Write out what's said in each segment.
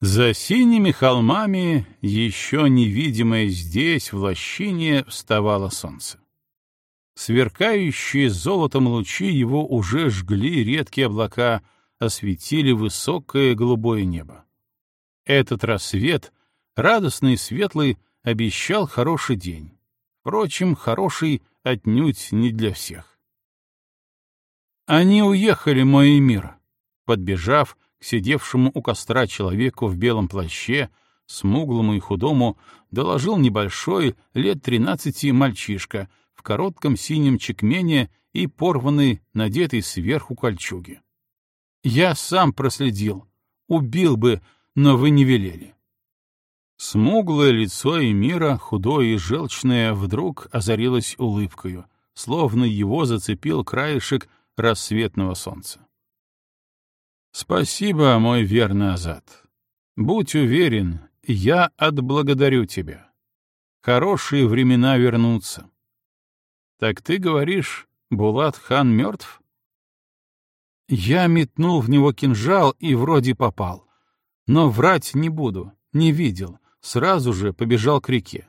За синими холмами, еще невидимое здесь, в лощине, вставало солнце. Сверкающие золотом лучи его уже жгли редкие облака, осветили высокое голубое небо. Этот рассвет, радостный и светлый, обещал хороший день. Впрочем, хороший отнюдь не для всех. Они уехали, мой мир. Подбежав к сидевшему у костра человеку в белом плаще, смуглому и худому, доложил небольшой, лет тринадцати мальчишка в коротком синем чекмене и порванной, надетой сверху кольчуге. «Я сам проследил. Убил бы, но вы не велели». Смуглое лицо Эмира, худое и желчное, вдруг озарилось улыбкою, словно его зацепил краешек рассветного солнца. «Спасибо, мой верный Азат. Будь уверен, я отблагодарю тебя. Хорошие времена вернутся. Так ты говоришь, Булат-хан мертв? Я метнул в него кинжал и вроде попал. Но врать не буду, не видел, сразу же побежал к реке.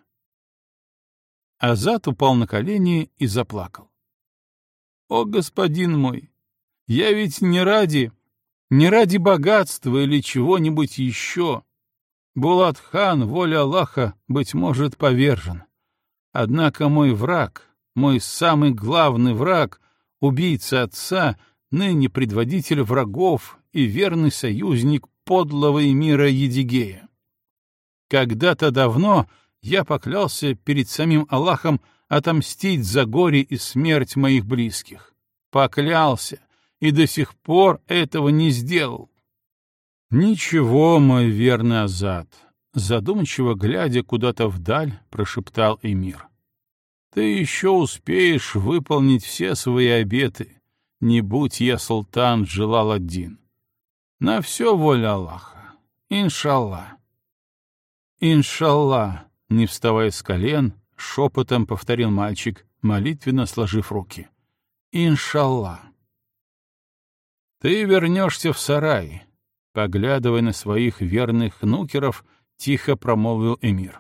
Азат упал на колени и заплакал. «О, господин мой, я ведь не ради, не ради богатства или чего-нибудь еще. Булат-хан, воля Аллаха, быть может, повержен. Однако мой враг, мой самый главный враг, убийца отца, ныне предводитель врагов и верный союзник подлого мира Едигея. Когда-то давно я поклялся перед самим Аллахом отомстить за горе и смерть моих близких. Поклялся, и до сих пор этого не сделал. Ничего, мой верный Азат, задумчиво глядя куда-то вдаль, прошептал Эмир. Ты еще успеешь выполнить все свои обеты, не будь я султан желал один. На все воля Аллаха. Иншаллах. Иншаллах, не вставая с колен, шепотом повторил мальчик, молитвенно сложив руки. Иншаллах. Ты вернешься в сарай, поглядывая на своих верных нукеров, тихо промолвил эмир.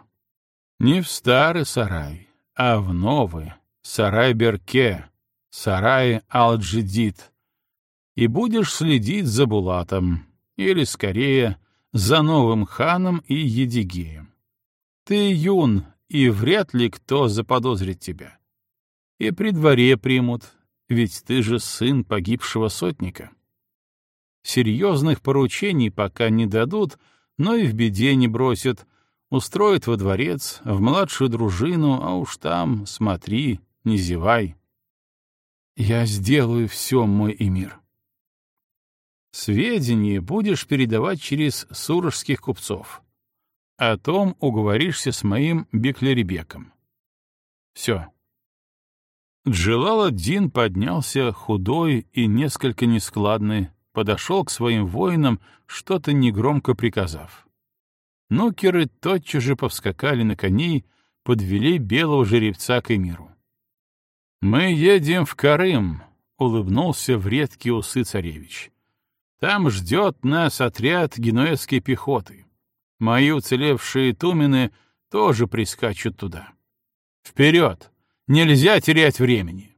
Не в старый сарай, а в новый, сарай-берке, сарай Алджидит, и будешь следить за Булатом, или, скорее, за новым ханом и Едигеем. Ты юн, и вряд ли кто заподозрит тебя. И при дворе примут, ведь ты же сын погибшего сотника. Серьезных поручений пока не дадут, но и в беде не бросят — Устроит во дворец, в младшую дружину, а уж там смотри, не зевай. Я сделаю все, мой эмир. Сведения будешь передавать через сурожских купцов. О том уговоришься с моим Беклеребеком. Все. Джелал-ад-Дин поднялся худой и несколько нескладный, подошел к своим воинам, что-то негромко приказав. Нукеры тотчас же повскакали на коней, подвели белого жеребца к эмиру. «Мы едем в Карым», — улыбнулся в редкие усы царевич. «Там ждет нас отряд генуэзской пехоты. Мои уцелевшие тумены тоже прискачут туда. Вперед! Нельзя терять времени!»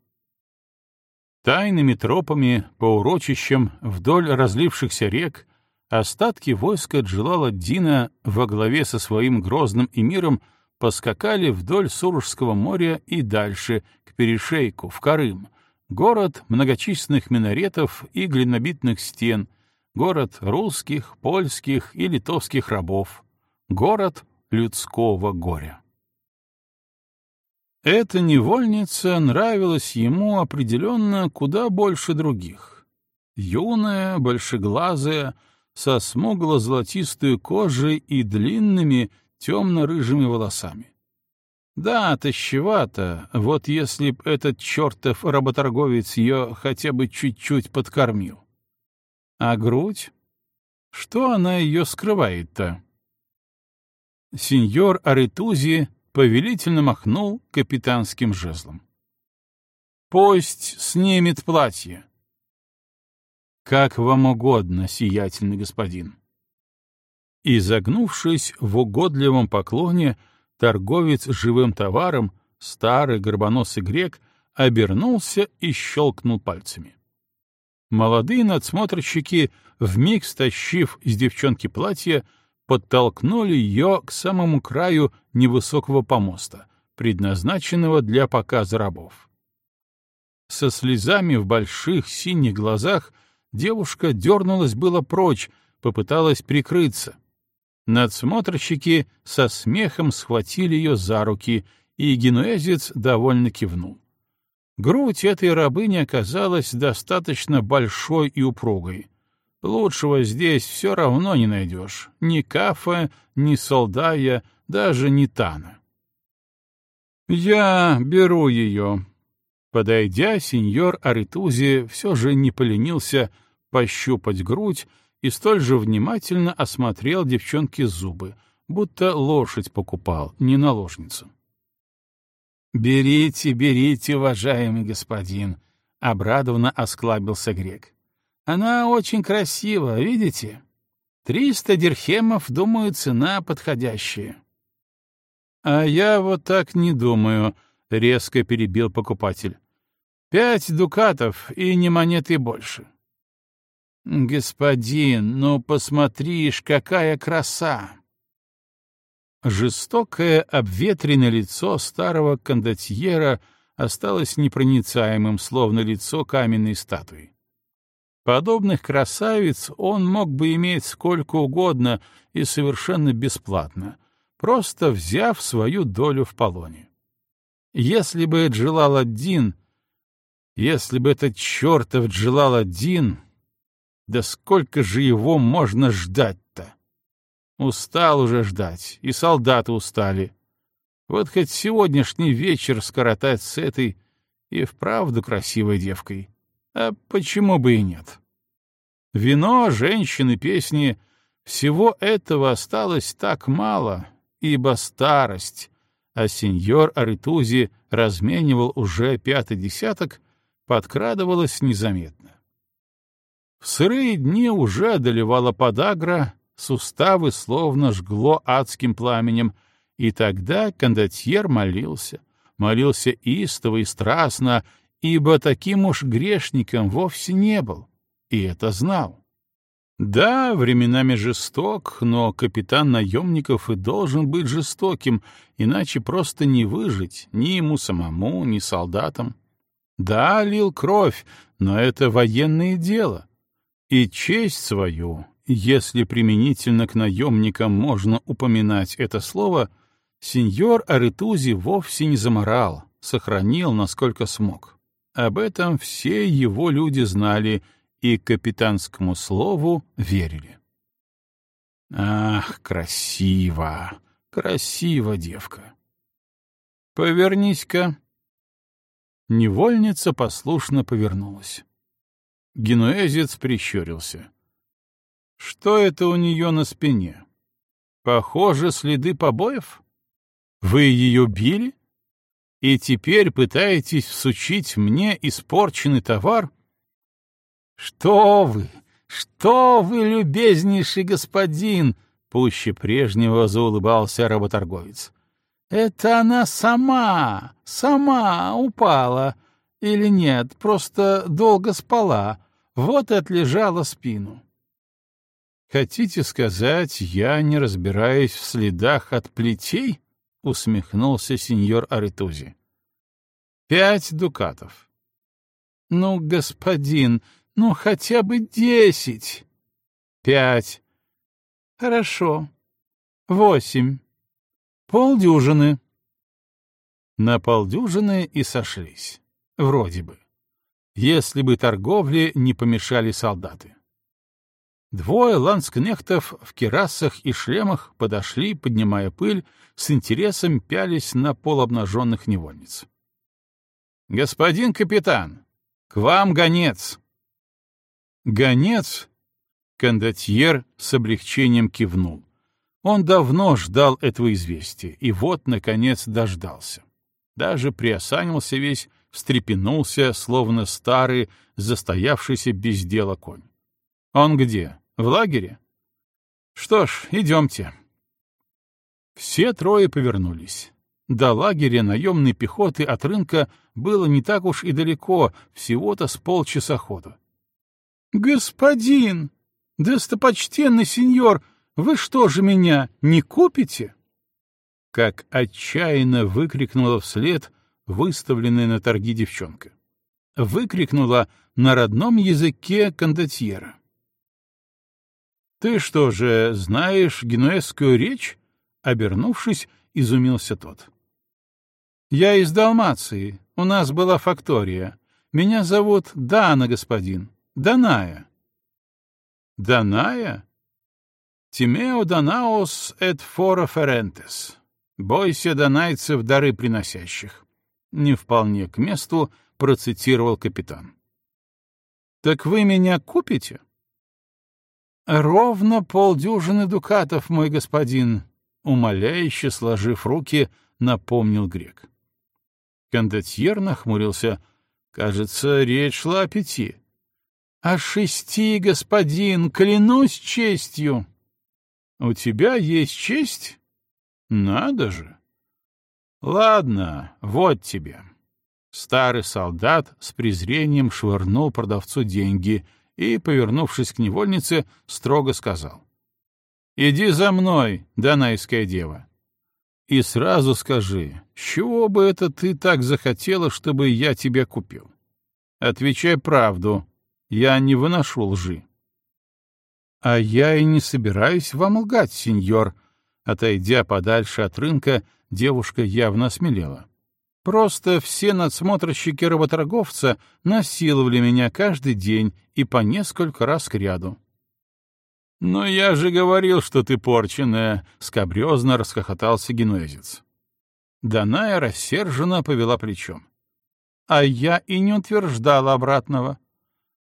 Тайными тропами по урочищам вдоль разлившихся рек Остатки войска Джалала-Дина во главе со своим грозным эмиром поскакали вдоль Суржского моря и дальше, к перешейку, в Карым, город многочисленных минаретов и глинобитных стен, город русских, польских и литовских рабов, город людского горя. Эта невольница нравилась ему определенно куда больше других. Юная, большеглазая, со смугло-золотистой кожей и длинными темно-рыжими волосами. Да, тащевато, вот если б этот чертов работорговец ее хотя бы чуть-чуть подкормил. А грудь? Что она ее скрывает-то? Сеньор Аретузи повелительно махнул капитанским жезлом. «Пусть снимет платье», как вам угодно, сиятельный господин. И, загнувшись в угодливом поклоне, торговец живым товаром, старый горбоносый грек, обернулся и щелкнул пальцами. Молодые надсмотрщики, вмиг стащив из девчонки платье, подтолкнули ее к самому краю невысокого помоста, предназначенного для показа рабов. Со слезами в больших синих глазах девушка дернулась было прочь, попыталась прикрыться. Надсмотрщики со смехом схватили ее за руки, и генуэзец довольно кивнул. Грудь этой рабыни оказалась достаточно большой и упругой. Лучшего здесь все равно не найдешь. Ни Кафа, ни Солдая, даже ни Тана. «Я беру ее». Подойдя, сеньор Аритузи все же не поленился пощупать грудь и столь же внимательно осмотрел девчонке зубы, будто лошадь покупал, не наложницу. «Берите, берите, уважаемый господин», — обрадованно осклабился грек. «Она очень красива, видите? Триста дирхемов, думаю, цена подходящая». «А я вот так не думаю», — резко перебил покупатель. «Пять дукатов и не монеты больше». «Господин, ну посмотришь, какая краса!» Жестокое, обветренное лицо старого кондотьера осталось непроницаемым, словно лицо каменной статуи. Подобных красавиц он мог бы иметь сколько угодно и совершенно бесплатно, просто взяв свою долю в полоне. Если бы Джалал-ад-Дин, если бы этот чертов Джалал-ад-Дин, да сколько же его можно ждать? Устал уже ждать, и солдаты устали. Вот хоть сегодняшний вечер скоротать с этой и вправду красивой девкой. А почему бы и нет? Вино, женщины, песни — всего этого осталось так мало, ибо старость, а сеньор Аритузи разменивал уже пятый десяток, подкрадывалась незаметно. В сырые дни уже одолевала подагра, суставы словно жгло адским пламенем, и тогда кондотьер молился, молился истово и страстно, ибо таким уж грешником вовсе не был, и это знал. Да, временами жесток, но капитан наемников и должен быть жестоким, иначе просто не выжить ни ему самому, ни солдатам. Да, лил кровь, но это военное дело. И честь свою, если применительно к наемникам можно упоминать это слово, сеньор Аритузи вовсе не заморал, сохранил, насколько смог. Об этом все его люди знали и капитанскому слову верили. Ах, красиво, красиво, девка. Повернись-ка. Невольница послушно повернулась. Генуэзец прищурился. Что это у нее на спине? Похоже, следы побоев? Вы ее били? И теперь пытаетесь всучить мне испорченный товар? Что вы, что вы, любезнейший господин! Пуще прежнего заулыбался работорговец. Это она сама, сама упала. Или нет, просто долго спала. Вот и отлежала спину. «Хотите сказать, я не разбираюсь в следах от плетей?» — усмехнулся сеньор Аритузи. «Пять дукатов». «Ну, господин, ну хотя бы десять». «Пять». «Хорошо. Восемь. Полдюжины». На полдюжины и сошлись. Вроде бы. Если бы торговле не помешали солдаты. Двое ланскнехтов в керасах и шлемах подошли, поднимая пыль, с интересом пялись на полуобнаженных невольниц. «Господин капитан, к вам гонец!» «Гонец?» — кондотьер с облегчением кивнул. Он давно ждал этого известия, и вот, наконец, дождался. Даже приосанился весь, встрепенулся, словно старый, застоявшийся без дела конь. «Он где?» В лагере? Что ж, идемте. Все трое повернулись. До лагеря наемной пехоты от рынка было не так уж и далеко, всего-то с полчаса ходу. «Господин! Достопочтенный сеньор, вы что же меня не купите?» Как отчаянно выкрикнула вслед выставленная на торги девчонка. Выкрикнула на родном языке кондотьера. «Ты что же, знаешь генуэзскую речь?» Обернувшись, изумился тот. «Я из Далмации. У нас была фактория. Меня зовут Дана, господин. Даная». «Даная?» «Тимео Данаос эт фора ферентес». «Бойся донайцев дары приносящих». Не вполне к месту процитировал капитан. «Так вы меня купите?» «Ровно полдюжины дукатов, мой господин», — умоляюще сложив руки, напомнил грек. Кондотьер нахмурился. Кажется, речь шла о пяти. «О шести, господин, клянусь честью!» «У тебя есть честь?» «Надо же!» «Ладно, вот тебе». Старый солдат с презрением швырнул продавцу деньги и, повернувшись к невольнице, строго сказал. «Иди за мной, донайская дева. И сразу скажи, чего бы это ты так захотела, чтобы я тебя купил? Отвечай правду, я не выношу лжи». «А я и не собираюсь вам лгать, сеньор», Отойдя подальше от рынка, девушка явно осмелела. Просто все надсмотрщики работорговца насиловали меня каждый день и по несколько раз к ряду. «Но я же говорил, что ты порченная!» — скобрезно расхохотался генуэзец. Даная рассерженно повела плечом. «А я и не утверждала обратного.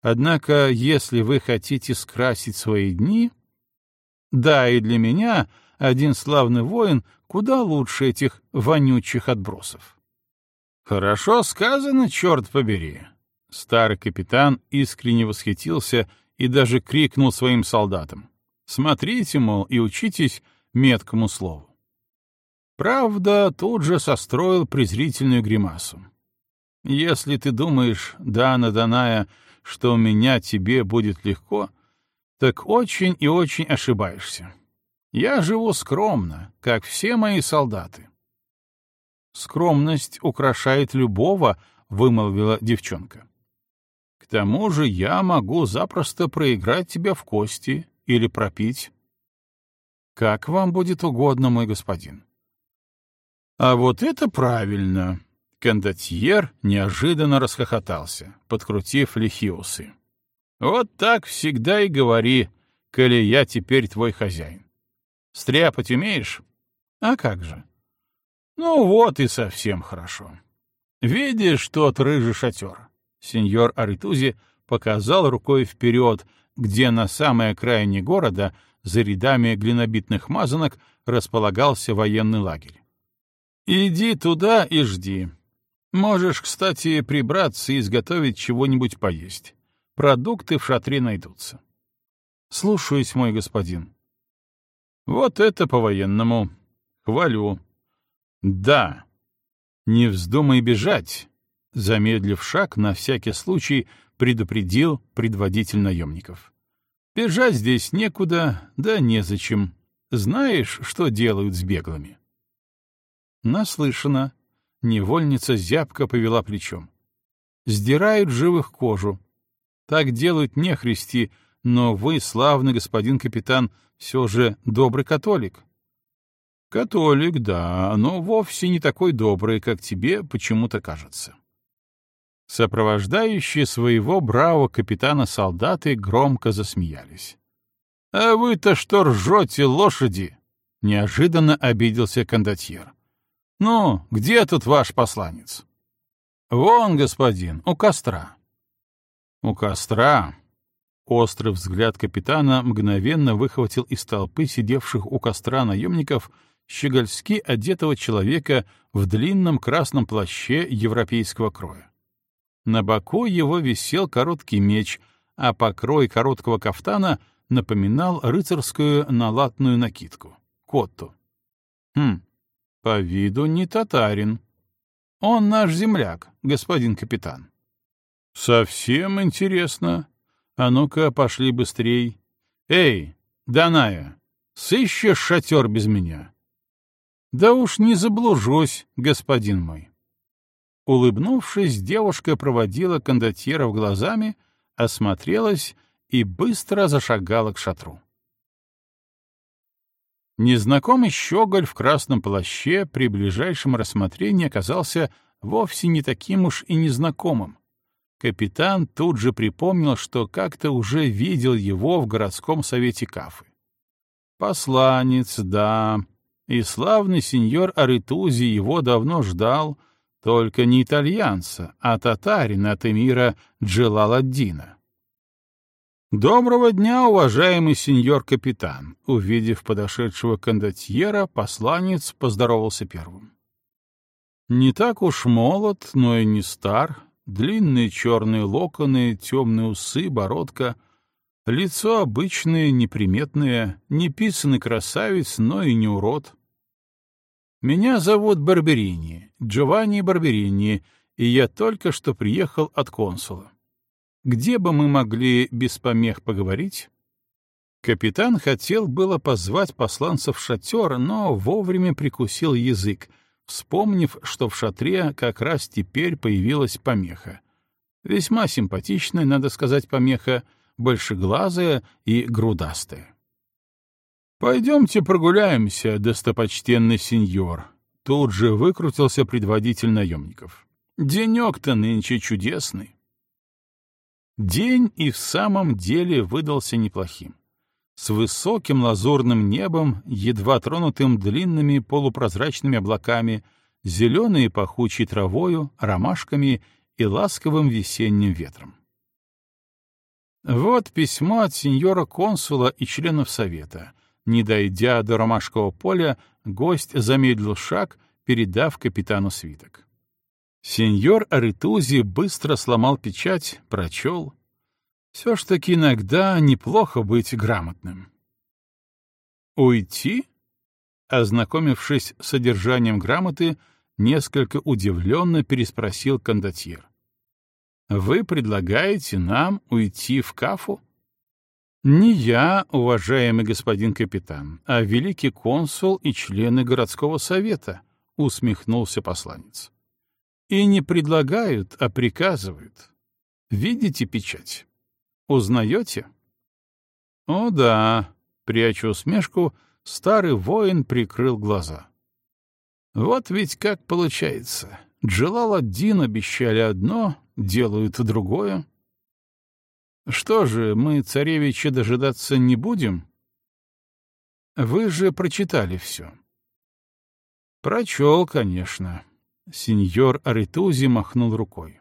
Однако, если вы хотите скрасить свои дни...» «Да, и для меня один славный воин куда лучше этих вонючих отбросов». «Хорошо сказано, черт побери!» Старый капитан искренне восхитился и даже крикнул своим солдатам. «Смотрите, мол, и учитесь меткому слову». Правда, тут же состроил презрительную гримасу. «Если ты думаешь, Дана Даная, что у меня тебе будет легко, так очень и очень ошибаешься. Я живу скромно, как все мои солдаты. Скромность украшает любого, вымолвила девчонка. К тому же я могу запросто проиграть тебя в кости или пропить. Как вам будет угодно, мой господин. А вот это правильно. Кондотьер неожиданно расхохотался, подкрутив лихиусы. Вот так всегда и говори, коли я теперь твой хозяин. Стряпать умеешь? А как же? Ну вот и совсем хорошо. Видишь тот рыжий шатер? Сеньор Аритузи показал рукой вперед, где на самой окраине города, за рядами глинобитных мазанок, располагался военный лагерь. Иди туда и жди. Можешь, кстати, прибраться и изготовить чего-нибудь поесть. Продукты в шатре найдутся. Слушаюсь, мой господин. Вот это по-военному. Хвалю. «Да». «Не вздумай бежать», — замедлив шаг, на всякий случай предупредил предводитель наемников. «Бежать здесь некуда, да незачем. Знаешь, что делают с беглыми?» Наслышана. Невольница зябко повела плечом. «Сдирают живых кожу. Так делают нехристи, но вы, славный господин капитан, все же добрый католик. Католик, да, но вовсе не такой добрый, как тебе почему-то кажется. Сопровождающие своего бравого капитана солдаты громко засмеялись. «А вы-то что ржете, лошади?» — неожиданно обиделся кондотьер. «Ну, где тут ваш посланец?» «Вон, господин, у костра». «У костра?» Острый взгляд капитана мгновенно выхватил из толпы сидевших у костра наемников щегольски одетого человека в длинном красном плаще европейского кроя. На боку его висел короткий меч, а покрой короткого кафтана напоминал рыцарскую налатную накидку — котту. Хм, по виду не татарин. Он наш земляк, господин капитан. Совсем интересно. А ну-ка, пошли быстрей. Эй, Даная, сыщешь шатер без меня? Да уж не заблужусь, господин мой. Улыбнувшись, девушка проводила кондотьеров глазами, осмотрелась и быстро зашагала к шатру. Незнакомый щеголь в красном плаще при ближайшем рассмотрении оказался вовсе не таким уж и незнакомым. Капитан тут же припомнил, что как-то уже видел его в городском совете Кафы. Посланец, да, и славный сеньор Аритузи его давно ждал, только не итальянца, а татарина от эмира Джелаладдина. «Доброго дня, уважаемый сеньор капитан!» Увидев подошедшего кондотьера, посланец поздоровался первым. Не так уж молод, но и не стар, длинные черные локоны, темные усы, бородка, лицо обычное, неприметное, не писанный красавец, но и не урод. Меня зовут Барберини, Джованни Барберини, и я только что приехал от консула. Где бы мы могли без помех поговорить? Капитан хотел было позвать посланца в шатер, но вовремя прикусил язык, вспомнив, что в шатре как раз теперь появилась помеха. Весьма симпатичная, надо сказать, помеха, большеглазая и грудастая. «Пойдемте прогуляемся, достопочтенный сеньор», — тут же выкрутился предводитель наемников. «Денек-то нынче чудесный». День и в самом деле выдался неплохим. С высоким лазурным небом, едва тронутым длинными полупрозрачными облаками, зеленой пахучей травою, ромашками и ласковым весенним ветром. Вот письмо от сеньора-консула и членов совета — не дойдя до ромашкового поля, гость замедлил шаг, передав капитану свиток. Сеньор Аритузи быстро сломал печать, прочел. Все ж таки иногда неплохо быть грамотным. «Уйти?» Ознакомившись с содержанием грамоты, несколько удивленно переспросил кондотьер. «Вы предлагаете нам уйти в Кафу?» Не я, уважаемый господин капитан, а великий консул и члены городского совета, усмехнулся посланец. И не предлагают, а приказывают. Видите печать? Узнаете? О да, пряча усмешку, старый воин прикрыл глаза. Вот ведь как получается. Джалал-ад-Дин обещали одно, делают другое. Что же, мы царевича дожидаться не будем? Вы же прочитали все. Прочел, конечно. Сеньор Аритузи махнул рукой.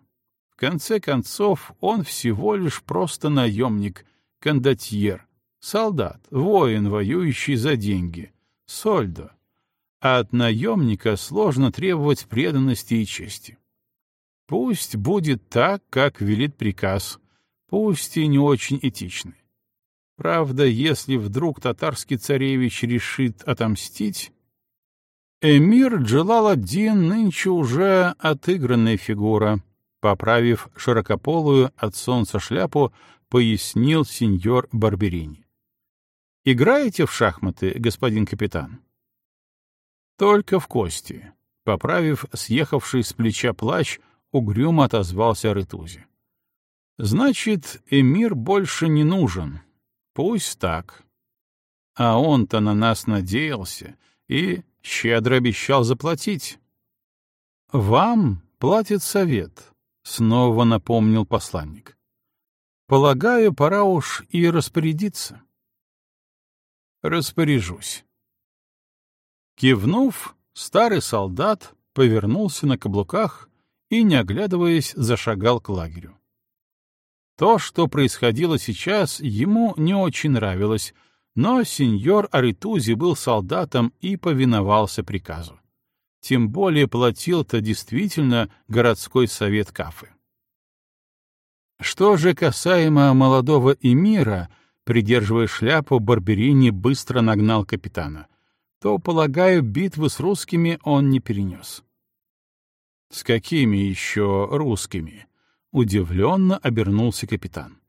В конце концов, он всего лишь просто наемник, кондотьер, солдат, воин, воюющий за деньги, сольдо. А от наемника сложно требовать преданности и чести. Пусть будет так, как велит приказ — пусть и не очень этичны. Правда, если вдруг татарский царевич решит отомстить... Эмир Джалал-ад-Дин нынче уже отыгранная фигура, поправив широкополую от солнца шляпу, пояснил сеньор Барберини. «Играете в шахматы, господин капитан?» «Только в кости», — поправив съехавший с плеча плащ, угрюмо отозвался Рытузи. Значит, эмир больше не нужен. Пусть так. А он-то на нас надеялся и щедро обещал заплатить. Вам платит совет, снова напомнил посланник. Полагаю, пора уж и распорядиться. Распоряжусь. Кивнув, старый солдат повернулся на каблуках и, не оглядываясь, зашагал к лагерю. То, что происходило сейчас, ему не очень нравилось, но сеньор Аритузи был солдатом и повиновался приказу. Тем более платил-то действительно городской совет Кафы. Что же касаемо молодого эмира, придерживая шляпу, Барберини быстро нагнал капитана, то, полагаю, битвы с русскими он не перенес. «С какими еще русскими?» — удивленно обернулся капитан.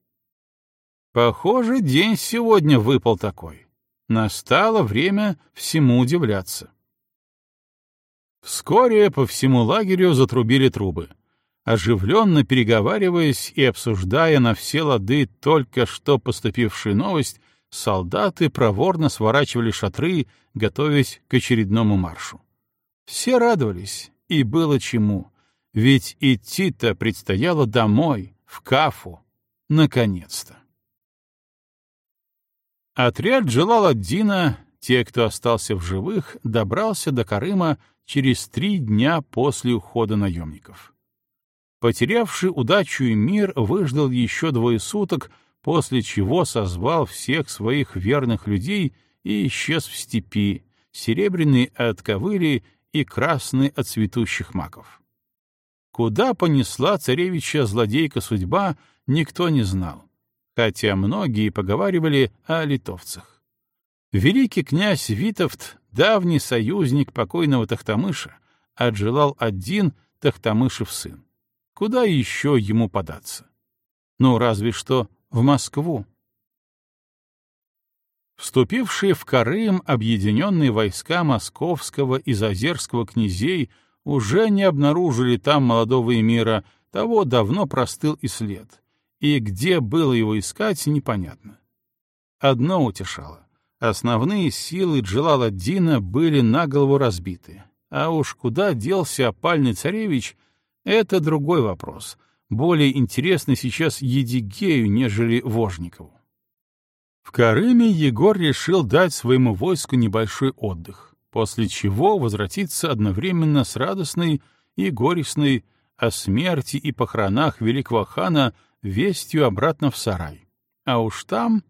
«Похоже, день сегодня выпал такой. Настало время всему удивляться». Вскоре по всему лагерю затрубили трубы. Оживленно переговариваясь и обсуждая на все лады только что поступившую новость, солдаты проворно сворачивали шатры, готовясь к очередному маршу. Все радовались, и было чему, ведь идти-то предстояло домой, в Кафу, наконец-то. Отряд Джалал-ад-Дина, те, кто остался в живых, добрался до Карыма через три дня после ухода наемников. Потерявший удачу и мир выждал еще двое суток, после чего созвал всех своих верных людей и исчез в степи, серебряный от ковыли и красный от цветущих маков. Куда понесла царевича злодейка судьба, никто не знал, хотя многие поговаривали о литовцах. Великий князь Витовт, давний союзник покойного Тахтамыша, отжелал один Тахтамышев сын. Куда еще ему податься? Ну, разве что в Москву. Вступившие в Карым объединенные войска московского и зазерского князей уже не обнаружили там молодого эмира, того давно простыл и след, и где было его искать, непонятно. Одно утешало. Основные силы Джалал-ад-Дина были на голову разбиты, а уж куда делся опальный царевич, это другой вопрос, более интересный сейчас Едигею, нежели Вожникову. В Карыме Егор решил дать своему войску небольшой отдых, после чего возвратиться одновременно с радостной и горестной о смерти и похоронах великого хана вестью обратно в сарай. А уж там,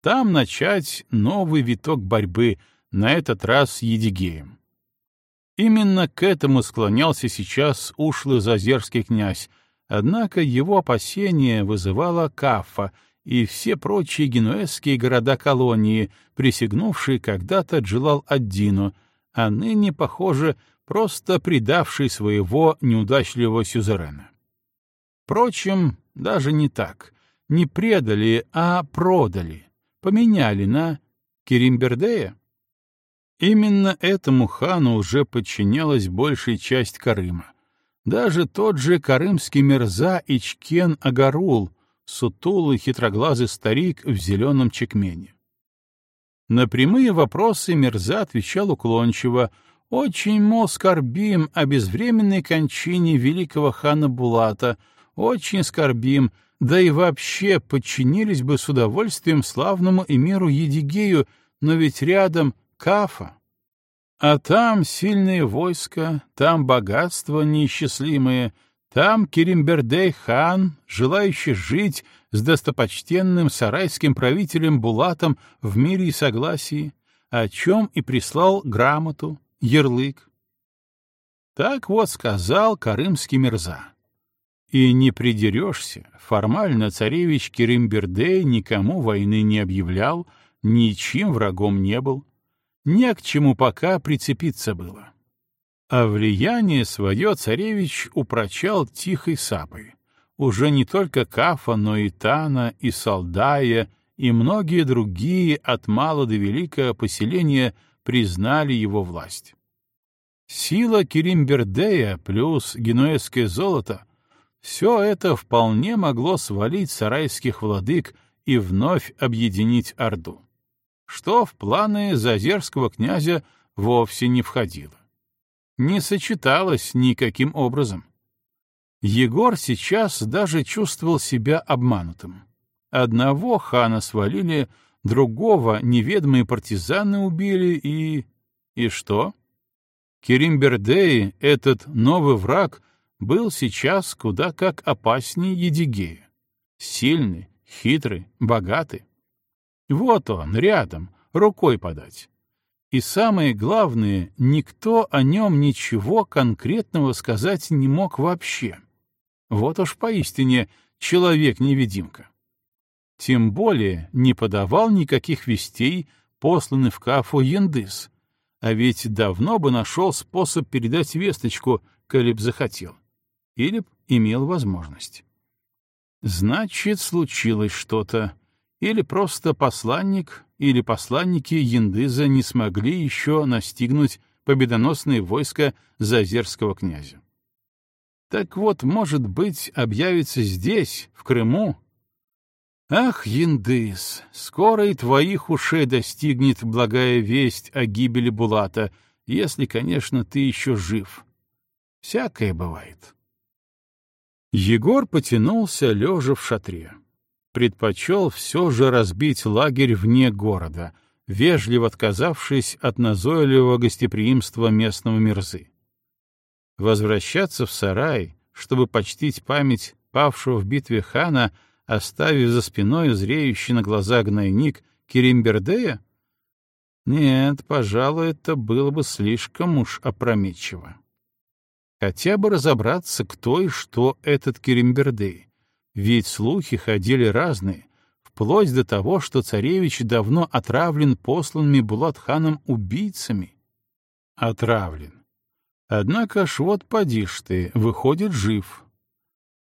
там начать новый виток борьбы, на этот раз Едигеем. Именно к этому склонялся сейчас ушлый зазерский князь, однако его опасение вызывало Кафа и все прочие генуэзские города-колонии, присягнувшие когда-то Джилал-ад-Дину, а ныне, похоже, просто предавшие своего неудачливого сюзерена. Впрочем, даже не так. Не предали, а продали, поменяли на Керимбердея. Именно этому хану уже подчинялась большая часть Карыма. Даже тот же карымский мерза Ичкен Агарул, сутулый хитроглазый старик в зеленом чекмене. На прямые вопросы мурза отвечал уклончиво, очень, мол, скорбим о безвременной кончине великого хана Булата, очень скорбим, да и вообще подчинились бы с удовольствием славному эмиру Едигею, но ведь рядом Кафа. А там сильные войска, там богатство неисчислимые, там Керимбердей-хан, желающий жить с достопочтенным сарайским правителем Булатом в мире и согласии, о чем и прислал грамоту, ярлык. Так вот сказал Карымский Мирза. И не придерешься, формально царевич Керимбердей никому войны не объявлял, ничьим врагом не был, не к чему пока прицепиться было. А влияние свое царевич упрочал тихой сапой. Уже не только Кафа, но и Тана, и Салдая, и многие другие от мала до великого поселения признали его власть. Сила Керимбердея плюс генуэзское золото — все это вполне могло свалить сарайских владык и вновь объединить Орду что в планы зазерского князя вовсе не входило. Не сочеталось никаким образом. Егор сейчас даже чувствовал себя обманутым. Одного хана свалили, другого неведомые партизаны убили и... И что? Керимбердей, этот новый враг, был сейчас куда как опаснее Едигея. Сильный, хитрый, богатый. Вот он, рядом, рукой подать. И самое главное, никто о нем ничего конкретного сказать не мог вообще. Вот уж поистине человек-невидимка. тем более не подавал никаких вестей, посланный в Кафу Яндыс, а ведь давно бы нашел способ передать весточку, коли б захотел, или б имел возможность. Значит, случилось что-то, или просто посланник, или посланники Яндыза не смогли еще настигнуть победоносные войска Зазерского князя. Так вот, может быть, объявится здесь, в Крыму. Ах, Яндыс, скоро и твоих ушей достигнет благая весть о гибели Булата, если, конечно, ты еще жив. Всякое бывает. Егор потянулся, лежа в шатре. Предпочел все же разбить лагерь вне города, вежливо отказавшись от назойливого гостеприимства местного мерзы. Возвращаться в сарай, чтобы почтить память павшего в битве хана, оставив за спиной зреющий на глаза гнойник Керимбердея? Нет, пожалуй, это было бы слишком уж опрометчиво. Хотя бы разобраться, кто и что этот Керимбердей. Ведь слухи ходили разные, вплоть до того, что царевич давно отравлен посланными Булатханом убийцами. Отравлен. Однако ж вот поди ж ты, выходит жив.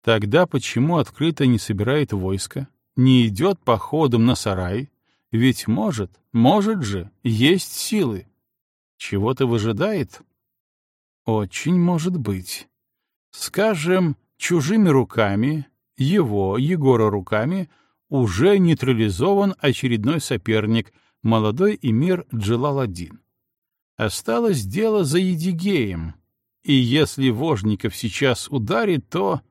Тогда почему открыто не собирает войско, не идет походом на сарай? Ведь может, может же, есть силы. Чего-то выжидает? Очень может быть. Скажем, чужими руками, его, Егора руками, уже нейтрализован очередной соперник, молодой эмир Джалал-один. Осталось дело за Едигеем, и если Вожников сейчас ударит, то...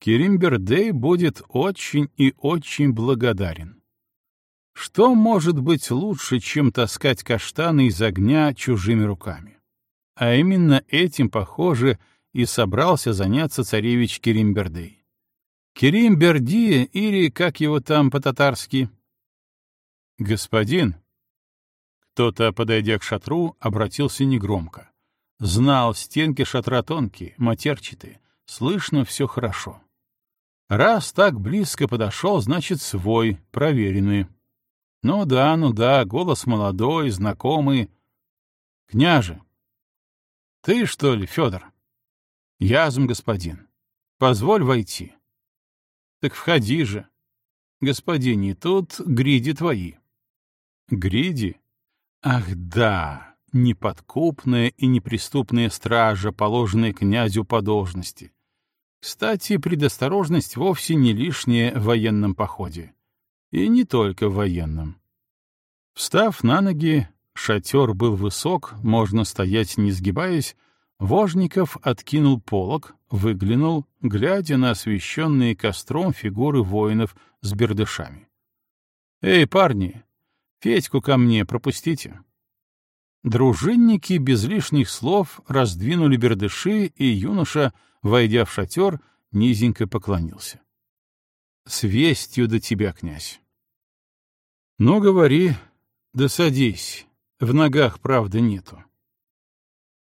Керимбердей будет очень и очень благодарен. Что может быть лучше, чем таскать каштаны из огня чужими руками? А именно этим, похоже, и собрался заняться царевич Керимбердей. Керимбердия или, как его там по-татарски? Господин, кто-то, подойдя к шатру, обратился негромко. Знал, стенки шатра тонкие, матерчатые, слышно все хорошо. Раз так близко подошел, значит, свой, проверенный. Ну да, ну да, голос молодой, знакомый. Княже, ты, что ли, Федор? Язм, господин. Позволь войти. Так входи же. Господине, тут гриди твои. Гриди? Ах да, неподкупная и неприступная стража, положенная князю по должности. Кстати, предосторожность вовсе не лишняя в военном походе. И не только в военном. Встав на ноги, Шатер был высок, можно стоять не сгибаясь. Вожников откинул полог, выглянул, глядя на освещенные костром фигуры воинов с бердышами. «Эй, парни, Федьку ко мне пропустите!» Дружинники без лишних слов раздвинули бердыши, и юноша, войдя в шатер, низенько поклонился. — С вестью до тебя, князь. — Ну, говори, да садись, в ногах, правда, нету.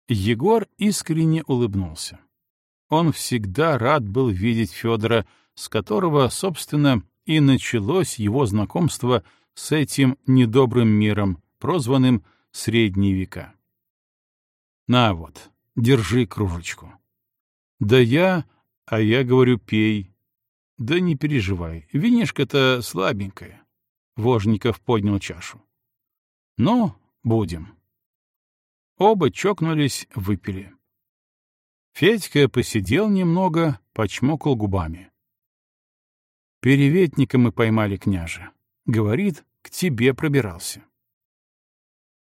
Егор искренне улыбнулся. Он всегда рад был видеть Федора, с которого, собственно, и началось его знакомство с этим недобрым миром, прозванным «Средние века». На вот, держи кружечку. Да я, а я говорю, пей. Да не переживай, винишко-то слабенькое. Вожников поднял чашу. Ну, Будем. Оба чокнулись, выпили. Федька посидел немного, почмокал губами. Переветника мы поймали, княже. Говорит, к тебе пробирался.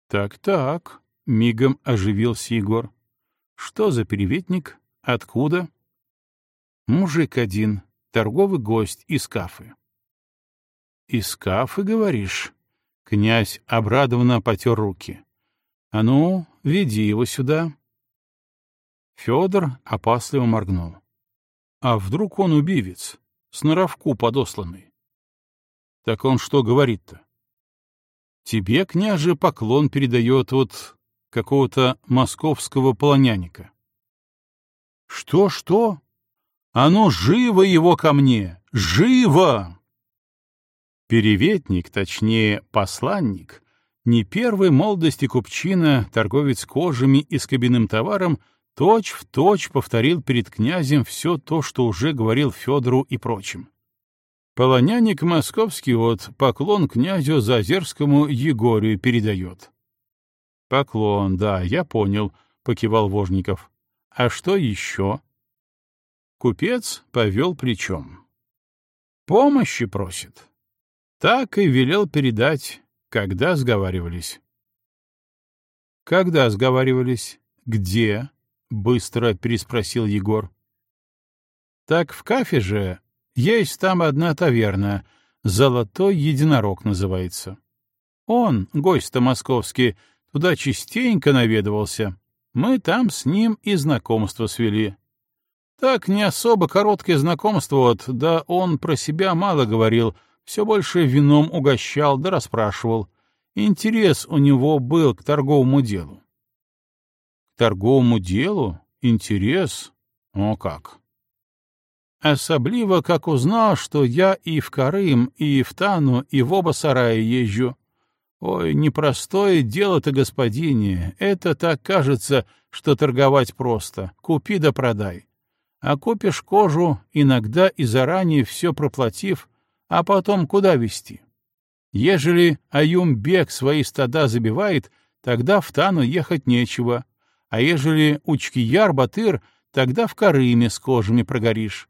Так-так, мигом оживился Егор. Что за переветник? Откуда? Мужик один, торговый гость из кафы. Из кафы, говоришь? Князь обрадованно потер руки. — А ну, веди его сюда. Федор опасливо моргнул. — А вдруг он убивец, сноровку подосланный? — Так он что говорит-то? — Тебе, княже, поклон передает вот какого-то московского полоняника. — Что-что? А ну, живо его ко мне! Живо! Переветник, точнее, посланник, не первой молодости купчина, торговец кожами и скобяным товаром, точь в точь повторил перед князем все то, что уже говорил Федору и прочим. Полоняник московский вот поклон князю Зазерскому Егорию передает. Поклон, да, я понял, покивал Вожников. А что еще? Купец повел плечом. Помощи просит. Так и велел передать, когда сговаривались. Когда сговаривались? Где? Быстро переспросил Егор. Так в кафе же есть там одна таверна, «Золотой единорог» называется. Он, гость-то московский, туда частенько наведывался. Мы там с ним и знакомство свели. Так не особо короткое знакомство вот, да он про себя мало говорил, все больше вином угощал да расспрашивал. Интерес у него был к торговому делу. Торговому делу? Интерес? О как! Особливо, как узнал, что я и в Карым, и в Тану, и в оба сарая езжу. Ой, непростое дело-то, господине. Это так кажется, что торговать просто. Купи да продай. А купишь кожу, иногда и заранее все проплатив, а потом куда везти? Ежели Аюмбек свои стада забивает, тогда в Тану ехать нечего, а ежели Учкияр-Батыр, тогда в Карыме с кожами прогоришь.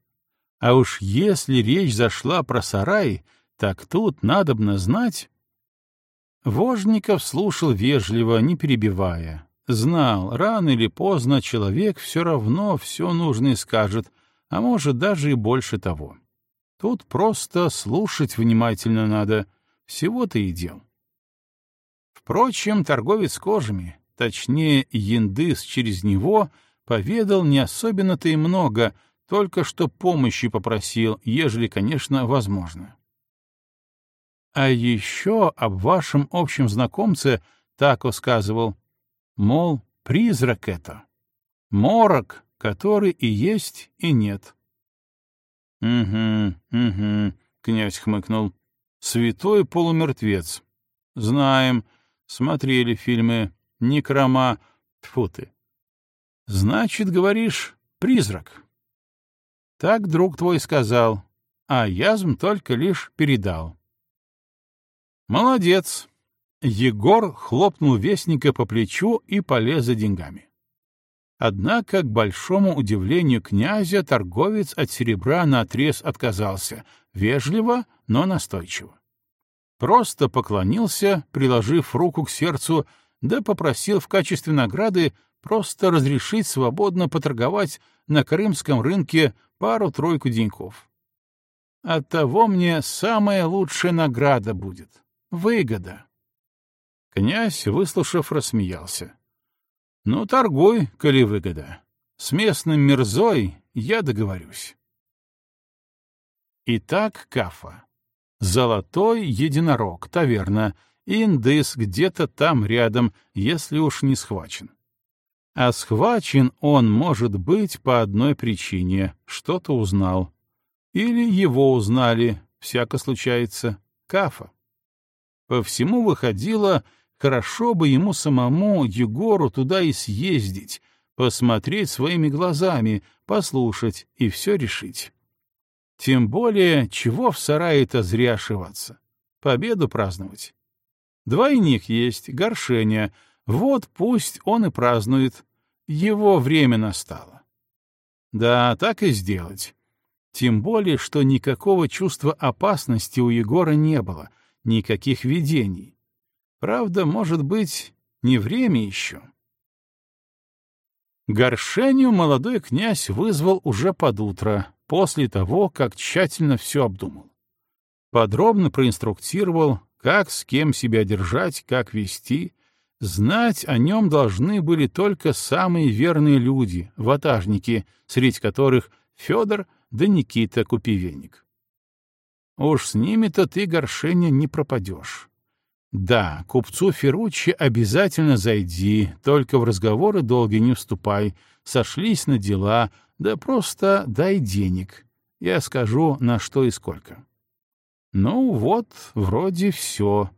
А уж если речь зашла про сарай, так тут надобно знать... Вожников слушал вежливо, не перебивая. Знал, рано или поздно человек все равно все нужное скажет, а может даже и больше того. Тут просто слушать внимательно надо, всего-то и дел. Впрочем, торговец кожами, точнее, яндыс через него, поведал не особенно-то и много — только что помощи попросил, ежели, конечно, возможно. А еще об вашем общем знакомце так сказывал, мол, призрак это, морок, который и есть, и нет. — Угу, угу, — князь хмыкнул. — Святой полумертвец. Знаем, смотрели фильмы. Некрома. Тьфу ты. Значит, говоришь, призрак. Так друг твой сказал, а язм только лишь передал. Молодец. Егор хлопнул вестника по плечу и полез за деньгами. Однако, к большому удивлению князя, торговец от серебра наотрез отказался, вежливо, но настойчиво. Просто поклонился, приложив руку к сердцу, да попросил в качестве награды просто разрешить свободно поторговать на крымском рынке пару-тройку деньков. Оттого мне самая лучшая награда будет — выгода. Князь, выслушав, рассмеялся. — Ну, торгуй, коли выгода. С местным мерзой я договорюсь. Итак, Кафа. Золотой единорог, таверна, индыс где-то там рядом, если уж не схвачен. А схвачен он может быть по одной причине — что-то узнал. Или его узнали, всяко случается, Кафа. По всему выходило, хорошо бы ему самому, Егору, туда и съездить, посмотреть своими глазами, послушать и все решить. Тем более, чего в сарае-то зря ошиваться? Победу праздновать. Двойник есть, горшение — вот пусть он и празднует. Его время настало. Да, так и сделать. Тем более, что никакого чувства опасности у Егора не было, никаких видений. Правда, может быть, не время еще. Горшению молодой князь вызвал уже под утро, после того, как тщательно все обдумал. Подробно проинструктировал, как с кем себя держать, как вести, Знать о нем должны были только самые верные люди, ватажники, среди которых Федор да Никита Купивенник. Уж с ними-то ты, Горшеня, не пропадешь. Да, купцу Ферруччи обязательно зайди, только в разговоры долгие не вступай, сошлись на дела, да просто дай денег. Я скажу, на что и сколько. Ну вот, вроде все.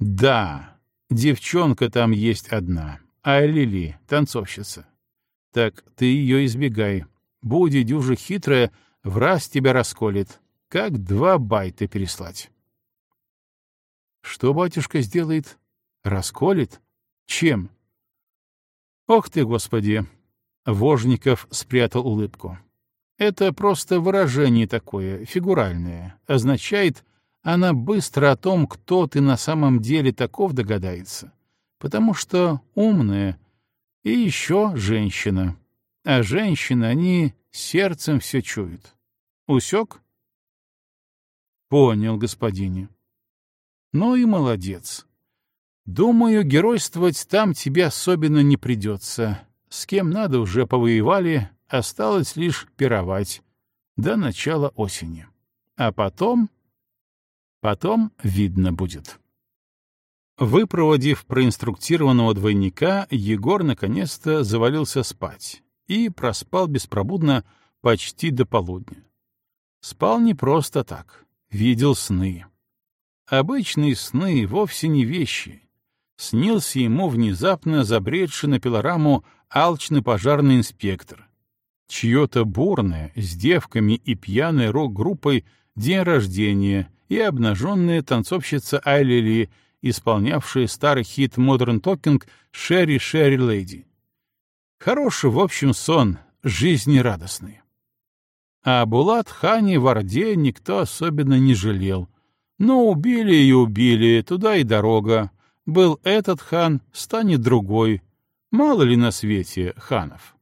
Да, девчонка там есть одна, а Лили, танцовщица. Так ты ее избегай. Будет дюжа хитрая, в раз тебя расколет. Как два байта переслать. Что батюшка сделает? Расколет? Чем? Ох ты, Господи! Вожников спрятал улыбку. Это просто выражение такое, фигуральное. Означает, она быстро о том, кто ты на самом деле таков, догадается. Потому что умная и еще женщина. А женщины, они сердцем все чуют. Усек? Понял, господине. Ну и молодец. Думаю, геройствовать там тебе особенно не придется. С кем надо уже повоевали, Осталось лишь пировать до начала осени. А потом... Потом видно будет. Выпроводив проинструктированного двойника, Егор наконец-то завалился спать и проспал беспробудно почти до полудня. Спал не просто так, видел сны. Обычные сны вовсе не вещи. Снился ему внезапно забредший на пилораму алчный пожарный инспектор, чье-то бурное, с девками и пьяной рок-группой день рождения и обнаженная танцовщица Айли исполнявшая старый хит Modern Talking «Шерри, Шерри, Леди». Хороший, в общем, сон, жизнерадостный. А Булат Хани в Орде никто особенно не жалел. Но убили и убили, туда и дорога. Был этот хан, станет другой. Мало ли на свете ханов.